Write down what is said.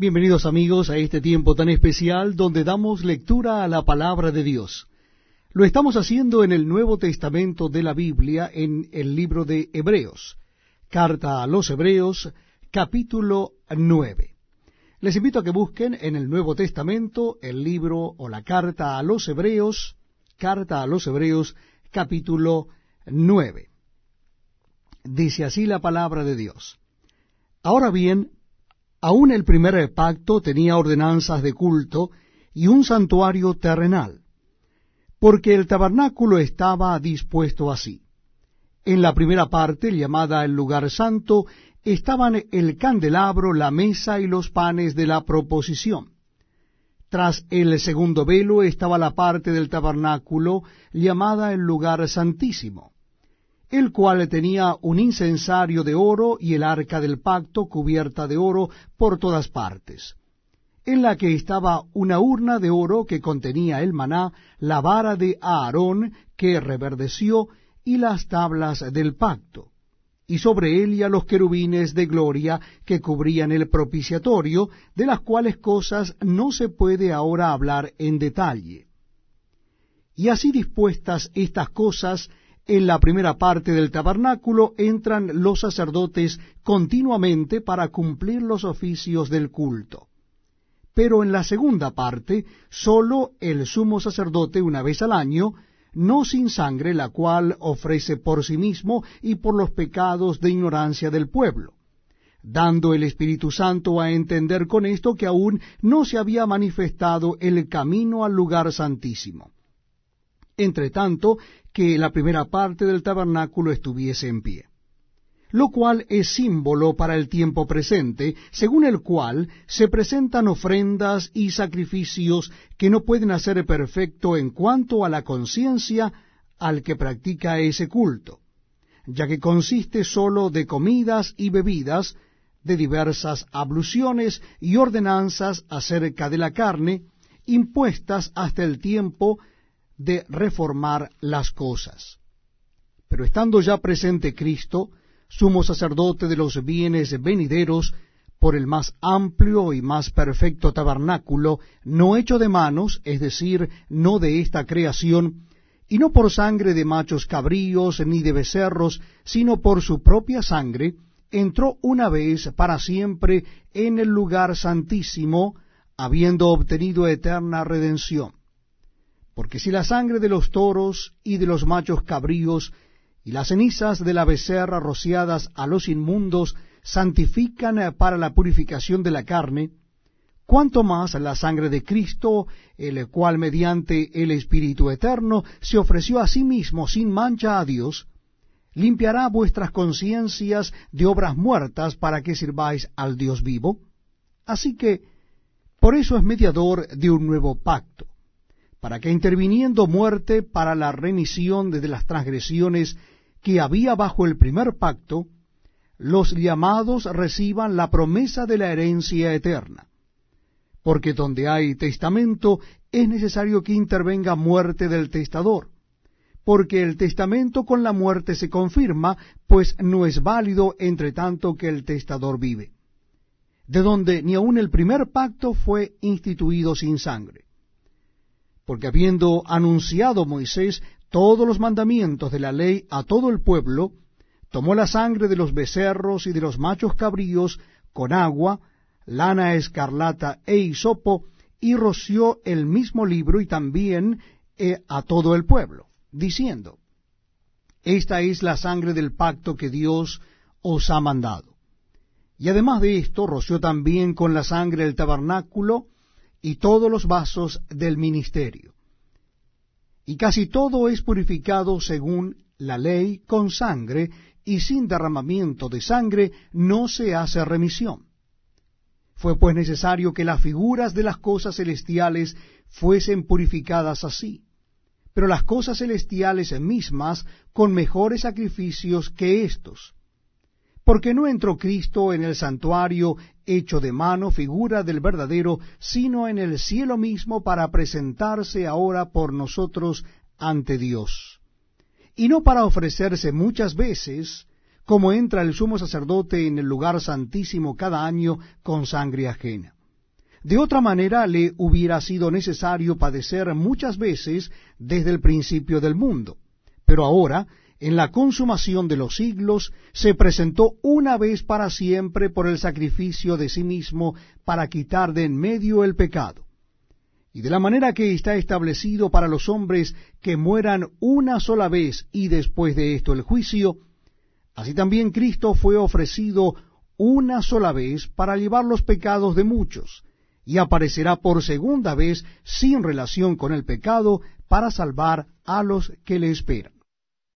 Bienvenidos amigos a este tiempo tan especial donde damos lectura a la palabra de Dios. Lo estamos haciendo en el Nuevo Testamento de la Biblia en el libro de Hebreos, carta a los Hebreos, capítulo 9. Les invito a que busquen en el Nuevo Testamento el libro o la carta a los Hebreos, carta a los Hebreos, capítulo 9. Dice así la palabra de Dios. Ahora bien, Aún el primer pacto tenía ordenanzas de culto y un santuario terrenal, porque el tabernáculo estaba dispuesto así. En la primera parte, llamada el lugar santo, estaban el candelabro, la mesa y los panes de la proposición. Tras el segundo velo estaba la parte del tabernáculo llamada el lugar santísimo el cual tenía un incensario de oro y el arca del pacto cubierta de oro por todas partes, en la que estaba una urna de oro que contenía el maná, la vara de Aarón que reverdeció y las tablas del pacto, y sobre ella los querubines de gloria que cubrían el propiciatorio, de las cuales cosas no se puede ahora hablar en detalle. Y así dispuestas estas cosas, en la primera parte del tabernáculo entran los sacerdotes continuamente para cumplir los oficios del culto. Pero en la segunda parte, sólo el sumo sacerdote una vez al año, no sin sangre, la cual ofrece por sí mismo y por los pecados de ignorancia del pueblo, dando el Espíritu Santo a entender con esto que aún no se había manifestado el camino al lugar santísimo entre tanto que la primera parte del tabernáculo estuviese en pie. Lo cual es símbolo para el tiempo presente, según el cual se presentan ofrendas y sacrificios que no pueden hacer perfecto en cuanto a la conciencia al que practica ese culto, ya que consiste sólo de comidas y bebidas, de diversas abluciones y ordenanzas acerca de la carne, impuestas hasta el tiempo de reformar las cosas. Pero estando ya presente Cristo, sumo sacerdote de los bienes venideros, por el más amplio y más perfecto tabernáculo, no hecho de manos, es decir, no de esta creación, y no por sangre de machos cabríos ni de becerros, sino por su propia sangre, entró una vez para siempre en el lugar santísimo, habiendo obtenido eterna redención porque si la sangre de los toros y de los machos cabríos y las cenizas de la becerra rociadas a los inmundos santifican para la purificación de la carne, cuanto más la sangre de Cristo, el cual mediante el Espíritu Eterno se ofreció a sí mismo sin mancha a Dios, limpiará vuestras conciencias de obras muertas para que sirváis al Dios vivo. Así que, por eso es mediador de un nuevo pacto para que interviniendo muerte para la remisión de las transgresiones que había bajo el primer pacto, los llamados reciban la promesa de la herencia eterna. Porque donde hay testamento es necesario que intervenga muerte del testador, porque el testamento con la muerte se confirma, pues no es válido entre tanto que el testador vive, de donde ni aun el primer pacto fue instituido sin sangre porque habiendo anunciado Moisés todos los mandamientos de la ley a todo el pueblo, tomó la sangre de los becerros y de los machos cabríos con agua, lana escarlata e hisopo, y roció el mismo libro y también eh, a todo el pueblo, diciendo, Esta es la sangre del pacto que Dios os ha mandado. Y además de esto, roció también con la sangre el tabernáculo, y todos los vasos del ministerio. Y casi todo es purificado según la ley con sangre, y sin derramamiento de sangre no se hace remisión. Fue pues necesario que las figuras de las cosas celestiales fuesen purificadas así, pero las cosas celestiales mismas con mejores sacrificios que éstos porque no entró Cristo en el santuario hecho de mano, figura del verdadero, sino en el cielo mismo para presentarse ahora por nosotros ante Dios. Y no para ofrecerse muchas veces, como entra el sumo sacerdote en el lugar santísimo cada año con sangre ajena. De otra manera le hubiera sido necesario padecer muchas veces desde el principio del mundo. Pero ahora, en la consumación de los siglos, se presentó una vez para siempre por el sacrificio de sí mismo para quitar de en medio el pecado. Y de la manera que está establecido para los hombres que mueran una sola vez y después de esto el juicio, así también Cristo fue ofrecido una sola vez para llevar los pecados de muchos, y aparecerá por segunda vez sin relación con el pecado para salvar a los que le esperan.